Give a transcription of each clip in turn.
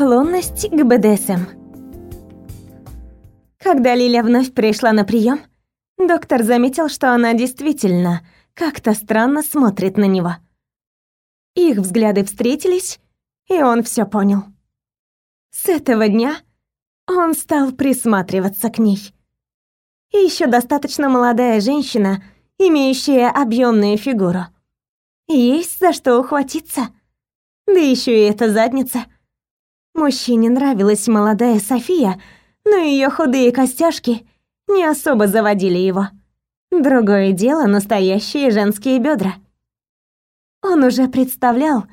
Склонность к БДСМ. Когда Лиля вновь пришла на прием, доктор заметил, что она действительно как-то странно смотрит на него. Их взгляды встретились, и он все понял. С этого дня он стал присматриваться к ней. И еще достаточно молодая женщина, имеющая объемную фигуру. Есть за что ухватиться. Да еще и эта задница — Мужчине нравилась молодая София, но ее худые костяшки не особо заводили его. Другое дело настоящие женские бедра. Он уже представлял,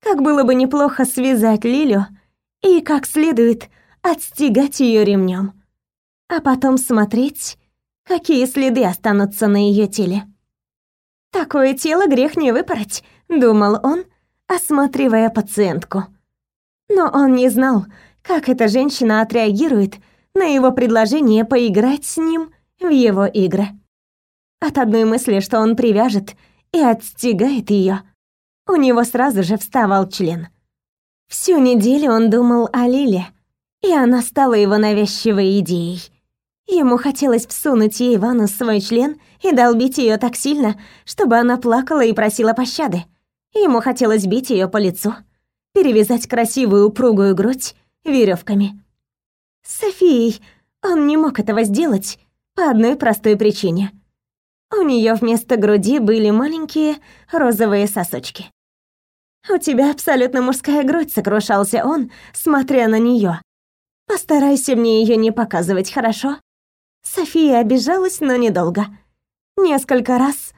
как было бы неплохо связать Лилю и как следует отстегать ее ремнем, а потом смотреть, какие следы останутся на ее теле. Такое тело грех не выпороть, думал он, осматривая пациентку но он не знал, как эта женщина отреагирует на его предложение поиграть с ним в его игры. От одной мысли, что он привяжет и отстегает ее, у него сразу же вставал член. Всю неделю он думал о Лиле, и она стала его навязчивой идеей. Ему хотелось всунуть ей в анус свой член и долбить ее так сильно, чтобы она плакала и просила пощады. Ему хотелось бить ее по лицу перевязать красивую упругую грудь веревками. С Софией он не мог этого сделать по одной простой причине. У нее вместо груди были маленькие розовые сосочки. «У тебя абсолютно мужская грудь», — сокрушался он, смотря на нее. «Постарайся мне ее не показывать, хорошо?» София обижалась, но недолго. Несколько раз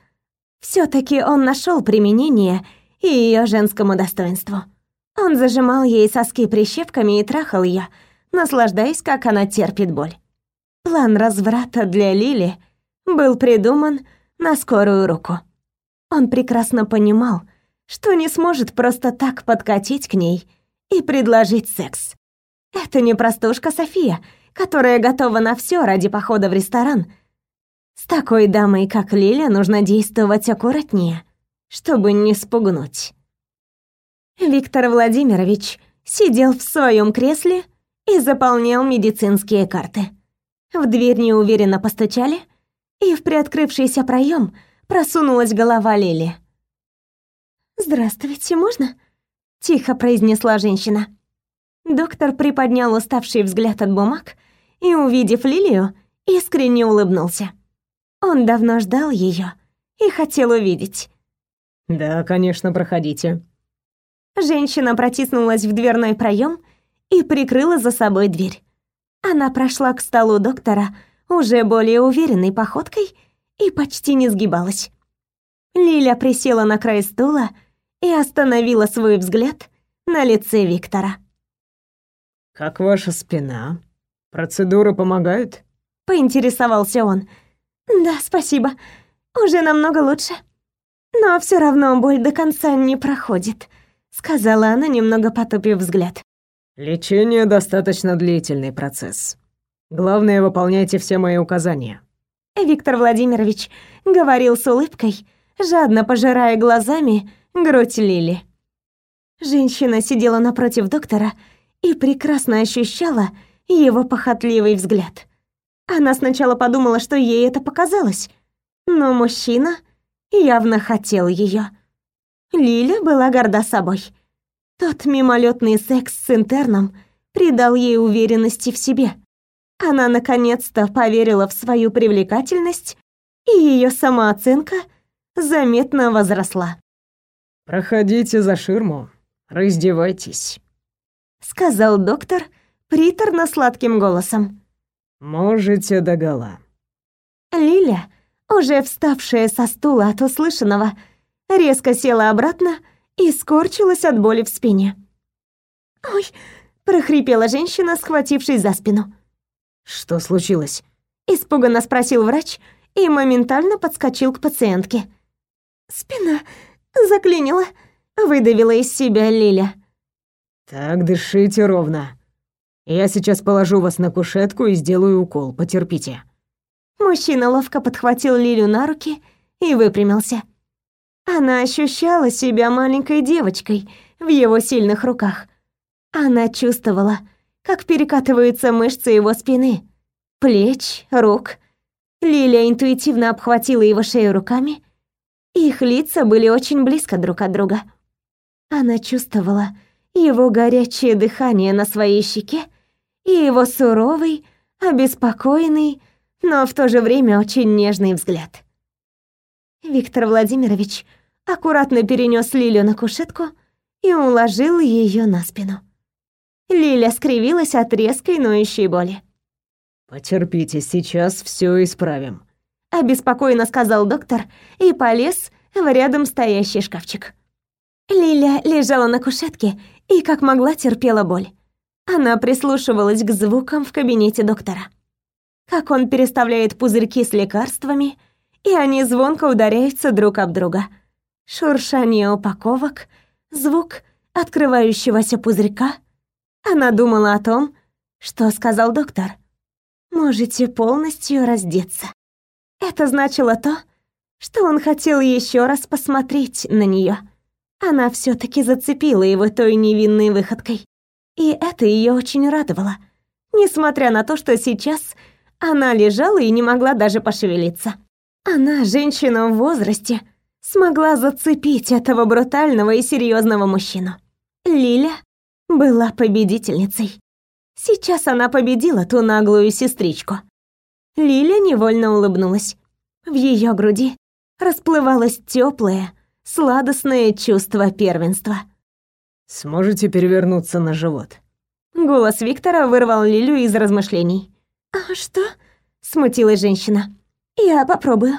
все таки он нашел применение и ее женскому достоинству. Он зажимал ей соски прищепками и трахал ее, наслаждаясь, как она терпит боль. План разврата для Лили был придуман на скорую руку. Он прекрасно понимал, что не сможет просто так подкатить к ней и предложить секс. Это не простушка София, которая готова на все ради похода в ресторан. С такой дамой, как Лиля, нужно действовать аккуратнее, чтобы не спугнуть. Виктор Владимирович сидел в своем кресле и заполнял медицинские карты. В дверь неуверенно постучали, и в приоткрывшийся проем просунулась голова Лили. «Здравствуйте, можно?» — тихо произнесла женщина. Доктор приподнял уставший взгляд от бумаг и, увидев Лилию, искренне улыбнулся. Он давно ждал ее и хотел увидеть. «Да, конечно, проходите», Женщина протиснулась в дверной проем и прикрыла за собой дверь. Она прошла к столу доктора уже более уверенной походкой и почти не сгибалась. Лиля присела на край стула и остановила свой взгляд на лице Виктора. «Как ваша спина? Процедуры помогают?» — поинтересовался он. «Да, спасибо. Уже намного лучше. Но все равно боль до конца не проходит», сказала она, немного потупив взгляд. Лечение достаточно длительный процесс. Главное, выполняйте все мои указания. Виктор Владимирович говорил с улыбкой, жадно пожирая глазами грудь Лили. Женщина сидела напротив доктора и прекрасно ощущала его похотливый взгляд. Она сначала подумала, что ей это показалось, но мужчина явно хотел ее. Лиля была горда собой. Тот мимолетный секс с интерном придал ей уверенности в себе. Она наконец-то поверила в свою привлекательность, и ее самооценка заметно возросла. «Проходите за ширму, раздевайтесь», — сказал доктор приторно-сладким голосом. «Можете догола». Лиля, уже вставшая со стула от услышанного, — резко села обратно и скорчилась от боли в спине. «Ой!» — прохрипела женщина, схватившись за спину. «Что случилось?» — испуганно спросил врач и моментально подскочил к пациентке. «Спина заклинила», — выдавила из себя Лиля. «Так, дышите ровно. Я сейчас положу вас на кушетку и сделаю укол, потерпите». Мужчина ловко подхватил Лилю на руки и выпрямился. Она ощущала себя маленькой девочкой в его сильных руках. Она чувствовала, как перекатываются мышцы его спины, плеч, рук. Лилия интуитивно обхватила его шею руками. Их лица были очень близко друг от друга. Она чувствовала его горячее дыхание на своей щеке и его суровый, обеспокоенный, но в то же время очень нежный взгляд. Виктор Владимирович аккуратно перенес Лилю на кушетку и уложил ее на спину. Лиля скривилась от резкой ноющей боли. «Потерпите, сейчас все исправим», — обеспокоенно сказал доктор и полез в рядом стоящий шкафчик. Лиля лежала на кушетке и как могла терпела боль. Она прислушивалась к звукам в кабинете доктора. Как он переставляет пузырьки с лекарствами, и они звонко ударяются друг об друга. Шуршание упаковок, звук открывающегося пузырька. Она думала о том, что сказал доктор. «Можете полностью раздеться». Это значило то, что он хотел еще раз посмотреть на нее. Она все таки зацепила его той невинной выходкой. И это ее очень радовало, несмотря на то, что сейчас она лежала и не могла даже пошевелиться. Она, женщина в возрасте, смогла зацепить этого брутального и серьезного мужчину. Лиля была победительницей. Сейчас она победила ту наглую сестричку. Лиля невольно улыбнулась. В ее груди расплывалось теплое, сладостное чувство первенства. Сможете перевернуться на живот?» Голос Виктора вырвал Лилю из размышлений. «А что?» — смутилась женщина. «Я попробую».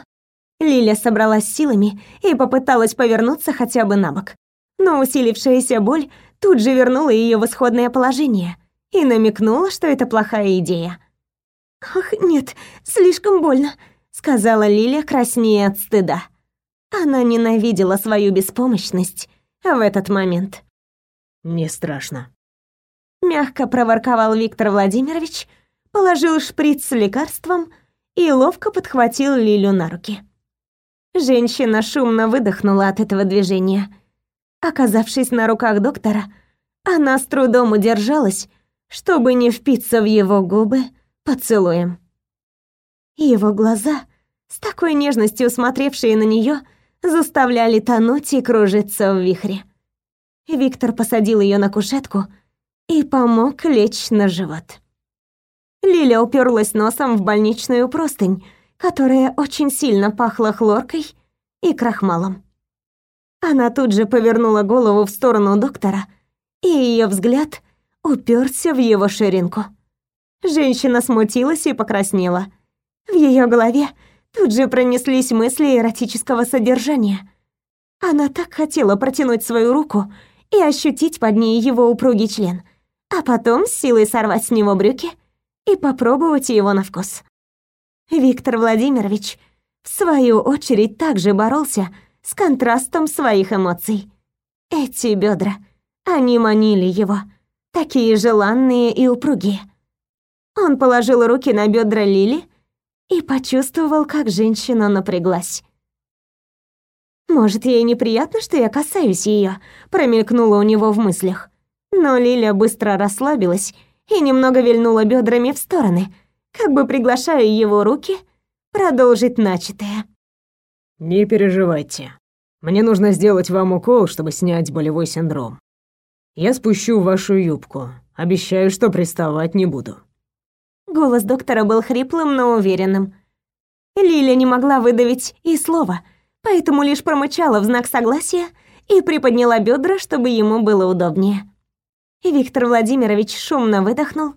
Лиля собралась силами и попыталась повернуться хотя бы на бок. Но усилившаяся боль тут же вернула ее в исходное положение и намекнула, что это плохая идея. «Ах, нет, слишком больно», — сказала Лиля краснее от стыда. Она ненавидела свою беспомощность в этот момент. «Не страшно». Мягко проворковал Виктор Владимирович, положил шприц с лекарством и ловко подхватил Лилю на руки. Женщина шумно выдохнула от этого движения. Оказавшись на руках доктора, она с трудом удержалась, чтобы не впиться в его губы поцелуем. Его глаза, с такой нежностью смотревшие на нее, заставляли тонуть и кружиться в вихре. Виктор посадил ее на кушетку и помог лечь на живот. Лиля уперлась носом в больничную простынь, которая очень сильно пахла хлоркой и крахмалом. Она тут же повернула голову в сторону доктора, и ее взгляд уперся в его ширинку. Женщина смутилась и покраснела. В ее голове тут же пронеслись мысли эротического содержания. Она так хотела протянуть свою руку и ощутить под ней его упругий член, а потом с силой сорвать с него брюки и попробовать его на вкус. Виктор Владимирович, в свою очередь, также боролся с контрастом своих эмоций. Эти бедра, они манили его, такие желанные и упругие. Он положил руки на бедра Лили и почувствовал, как женщина напряглась. Может, ей неприятно, что я касаюсь ее, промелькнуло у него в мыслях. Но Лиля быстро расслабилась и немного вильнула бедрами в стороны, как бы приглашая его руки продолжить начатое. «Не переживайте. Мне нужно сделать вам укол, чтобы снять болевой синдром. Я спущу вашу юбку. Обещаю, что приставать не буду». Голос доктора был хриплым, но уверенным. Лиля не могла выдавить и слова — поэтому лишь промычала в знак согласия и приподняла бедра, чтобы ему было удобнее. Виктор Владимирович шумно выдохнул,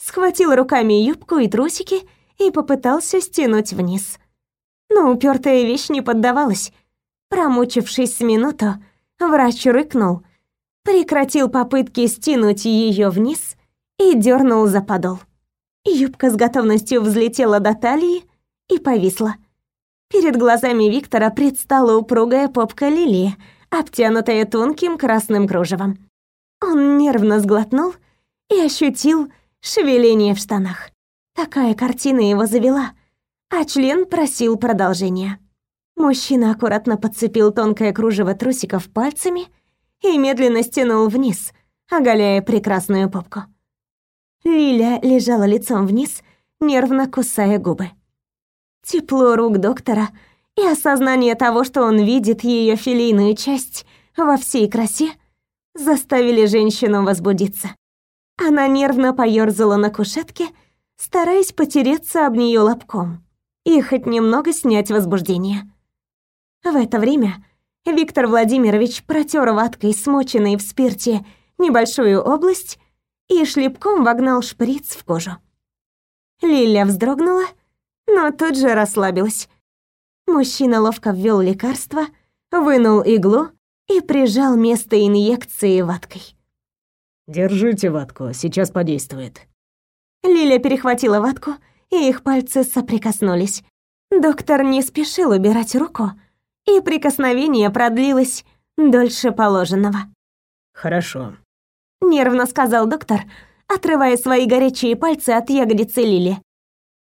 схватил руками юбку и трусики и попытался стянуть вниз. Но упертая вещь не поддавалась. Промучившись с минуту, врач рыкнул, прекратил попытки стянуть ее вниз и дернул за подол. Юбка с готовностью взлетела до талии и повисла. Перед глазами Виктора предстала упругая попка Лилии, обтянутая тонким красным кружевом. Он нервно сглотнул и ощутил шевеление в штанах. Такая картина его завела, а член просил продолжения. Мужчина аккуратно подцепил тонкое кружево трусиков пальцами и медленно стянул вниз, оголяя прекрасную попку. Лиля лежала лицом вниз, нервно кусая губы. Тепло рук доктора и осознание того, что он видит ее филийную часть во всей красе, заставили женщину возбудиться. Она нервно поёрзала на кушетке, стараясь потереться об нее лобком и хоть немного снять возбуждение. В это время Виктор Владимирович протер ваткой, смоченной в спирте, небольшую область и шлепком вогнал шприц в кожу. Лиля вздрогнула, но тут же расслабилась. Мужчина ловко ввел лекарство, вынул иглу и прижал место инъекции ваткой. «Держите ватку, сейчас подействует». Лиля перехватила ватку, и их пальцы соприкоснулись. Доктор не спешил убирать руку, и прикосновение продлилось дольше положенного. «Хорошо», — нервно сказал доктор, отрывая свои горячие пальцы от ягодицы Лили.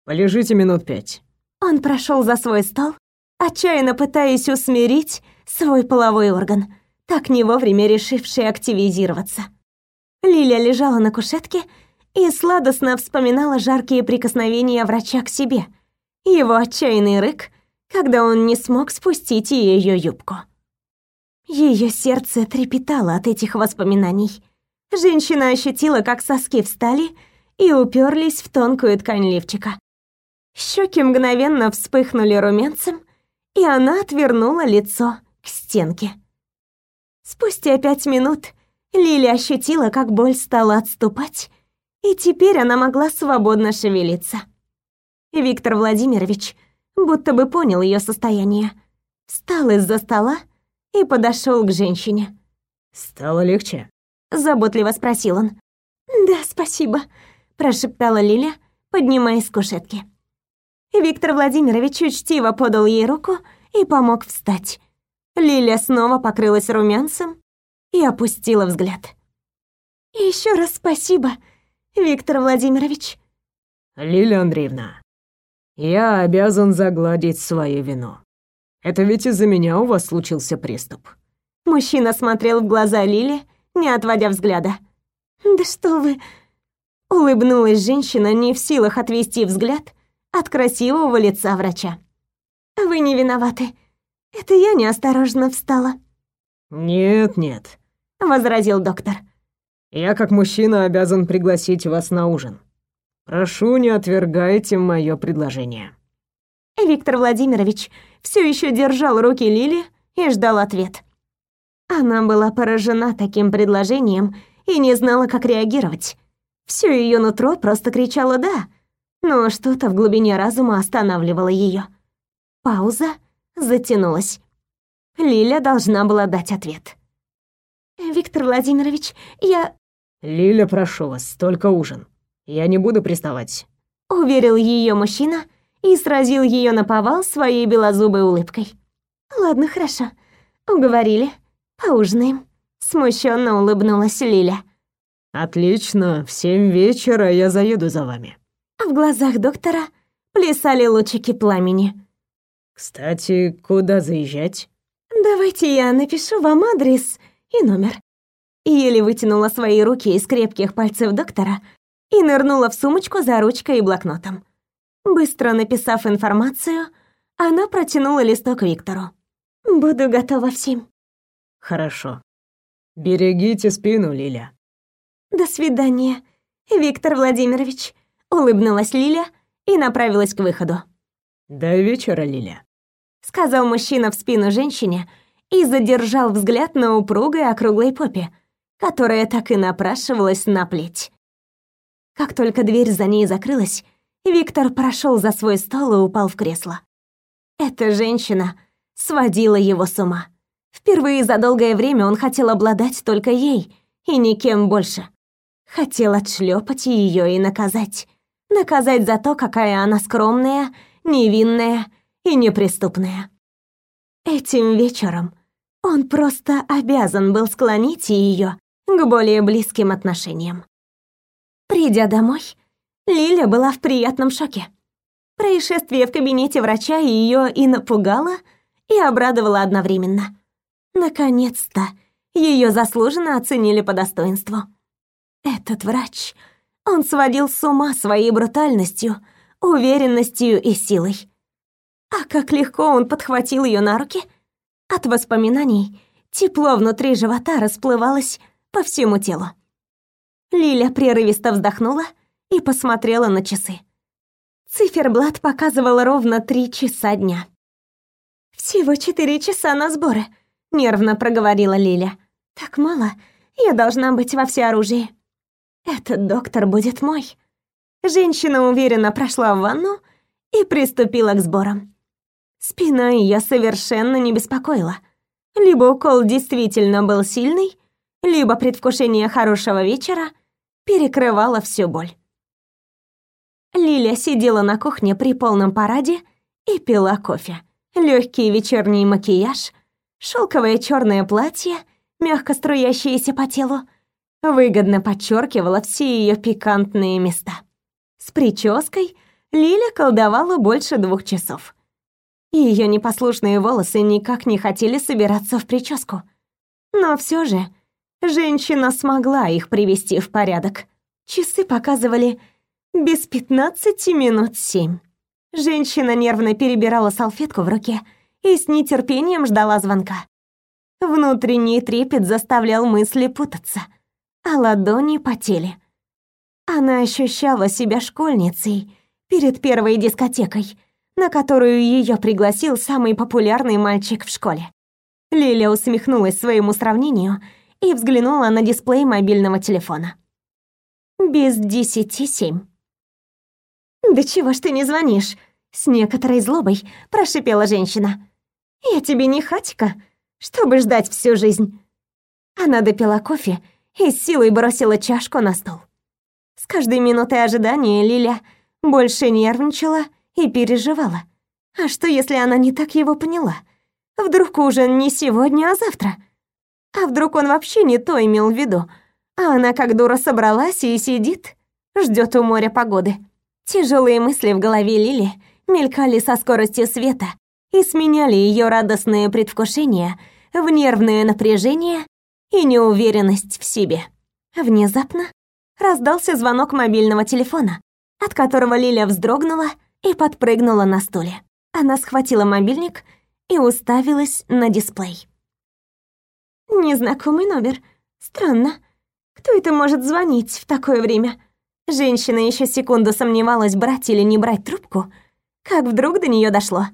«Полежите минут пять». Он прошел за свой стол, отчаянно пытаясь усмирить свой половой орган, так не вовремя решивший активизироваться. Лиля лежала на кушетке и сладостно вспоминала жаркие прикосновения врача к себе, его отчаянный рык, когда он не смог спустить ее юбку. Ее сердце трепетало от этих воспоминаний. Женщина ощутила, как соски встали и уперлись в тонкую ткань лифчика. Щеки мгновенно вспыхнули румянцем, и она отвернула лицо к стенке. Спустя пять минут Лили ощутила, как боль стала отступать, и теперь она могла свободно шевелиться. Виктор Владимирович будто бы понял ее состояние, встал из-за стола и подошел к женщине. «Стало легче?» — заботливо спросил он. «Да, спасибо», — прошептала Лиля, поднимаясь с кушетки. Виктор Владимирович учтиво подал ей руку и помог встать. Лиля снова покрылась румянцем и опустила взгляд. Еще раз спасибо, Виктор Владимирович. Лиля Андреевна, я обязан загладить свою вину. Это ведь из-за меня у вас случился приступ. Мужчина смотрел в глаза Лили, не отводя взгляда. Да что вы... Улыбнулась женщина, не в силах отвести взгляд от красивого лица врача. Вы не виноваты. Это я неосторожно встала. Нет, нет, возразил доктор. Я как мужчина обязан пригласить вас на ужин. Прошу, не отвергайте мое предложение. Виктор Владимирович все еще держал руки Лили и ждал ответ. Она была поражена таким предложением и не знала, как реагировать. Все ее нутро просто кричало «да», но что-то в глубине разума останавливало ее. Пауза затянулась. Лиля должна была дать ответ. «Виктор Владимирович, я...» «Лиля, прошу вас, только ужин. Я не буду приставать», — уверил ее мужчина и сразил ее на повал своей белозубой улыбкой. «Ладно, хорошо. Уговорили. Поужинаем». Смущенно улыбнулась Лиля. «Отлично. В семь вечера я заеду за вами». В глазах доктора плясали лучики пламени. «Кстати, куда заезжать?» «Давайте я напишу вам адрес и номер». Еле вытянула свои руки из крепких пальцев доктора и нырнула в сумочку за ручкой и блокнотом. Быстро написав информацию, она протянула листок Виктору. «Буду готова всем». «Хорошо. Берегите спину, Лиля». «До свидания, Виктор Владимирович», — улыбнулась Лиля и направилась к выходу. «До вечера, Лиля», — сказал мужчина в спину женщине и задержал взгляд на упругой округлой попе, которая так и напрашивалась на плеть. Как только дверь за ней закрылась, Виктор прошел за свой стол и упал в кресло. Эта женщина сводила его с ума. Впервые за долгое время он хотел обладать только ей и никем больше. Хотел отшлепать ее и наказать. Наказать за то, какая она скромная, невинная и неприступная. Этим вечером он просто обязан был склонить ее к более близким отношениям. Придя домой, Лиля была в приятном шоке. Происшествие в кабинете врача ее и напугало, и обрадовало одновременно. Наконец-то ее заслуженно оценили по достоинству. Этот врач, он сводил с ума своей брутальностью, уверенностью и силой. А как легко он подхватил ее на руки. От воспоминаний тепло внутри живота расплывалось по всему телу. Лиля прерывисто вздохнула и посмотрела на часы. Циферблат показывал ровно три часа дня. «Всего четыре часа на сборы», — нервно проговорила Лиля. «Так мало. Я должна быть во всеоружии. Этот доктор будет мой». Женщина уверенно прошла в ванну и приступила к сборам. Спина ее совершенно не беспокоила. Либо укол действительно был сильный, либо предвкушение хорошего вечера перекрывало всю боль. Лиля сидела на кухне при полном параде и пила кофе. Легкий вечерний макияж, шелковое черное платье, мягко струящееся по телу, выгодно подчеркивало все ее пикантные места. С прической Лиля колдовала больше двух часов. Ее непослушные волосы никак не хотели собираться в прическу. Но все же женщина смогла их привести в порядок. Часы показывали без пятнадцати минут семь. Женщина нервно перебирала салфетку в руке и с нетерпением ждала звонка. Внутренний трепет заставлял мысли путаться, а ладони потели. Она ощущала себя школьницей перед первой дискотекой, на которую ее пригласил самый популярный мальчик в школе. Лиля усмехнулась своему сравнению и взглянула на дисплей мобильного телефона. Без десяти семь. «Да чего ж ты не звонишь?» С некоторой злобой прошипела женщина. «Я тебе не хатика, чтобы ждать всю жизнь». Она допила кофе и с силой бросила чашку на стол. С каждой минутой ожидания Лиля больше нервничала и переживала. А что, если она не так его поняла? Вдруг ужин не сегодня, а завтра? А вдруг он вообще не то имел в виду, а она как дура собралась и сидит, ждет у моря погоды? Тяжелые мысли в голове Лили мелькали со скоростью света и сменяли ее радостное предвкушение в нервное напряжение и неуверенность в себе. Внезапно раздался звонок мобильного телефона, от которого Лиля вздрогнула и подпрыгнула на стуле. Она схватила мобильник и уставилась на дисплей. Незнакомый номер. Странно. Кто это может звонить в такое время? Женщина еще секунду сомневалась, брать или не брать трубку, как вдруг до нее дошло.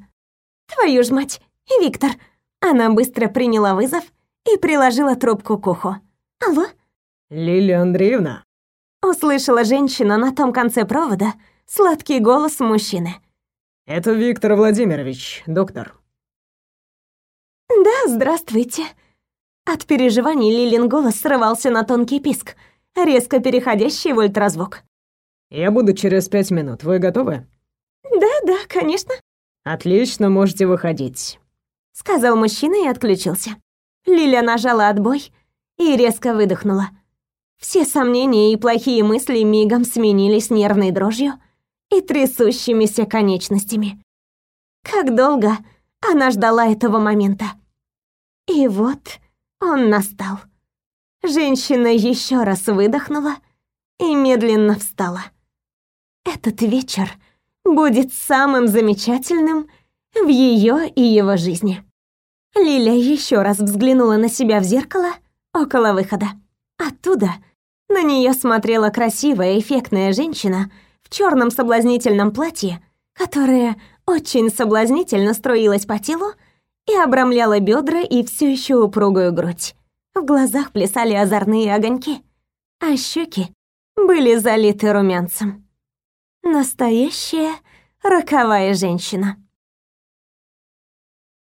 «Твою ж мать! Виктор!» Она быстро приняла вызов и приложила трубку к уху. «Алло?» «Лилия Андреевна?» Услышала женщина на том конце провода сладкий голос мужчины. «Это Виктор Владимирович, доктор». «Да, здравствуйте». От переживаний Лилин голос срывался на тонкий писк — резко переходящий в ультразвук. «Я буду через пять минут. Вы готовы?» «Да, да, конечно». «Отлично, можете выходить», — сказал мужчина и отключился. Лиля нажала отбой и резко выдохнула. Все сомнения и плохие мысли мигом сменились нервной дрожью и трясущимися конечностями. Как долго она ждала этого момента. И вот он настал. Женщина еще раз выдохнула и медленно встала. Этот вечер будет самым замечательным в ее и его жизни. Лиля еще раз взглянула на себя в зеркало около выхода. Оттуда на нее смотрела красивая, эффектная женщина в черном соблазнительном платье, которое очень соблазнительно струилось по телу и обрамляло бедра и все еще упругую грудь. В глазах плясали озорные огоньки, а щеки были залиты румянцем. Настоящая роковая женщина.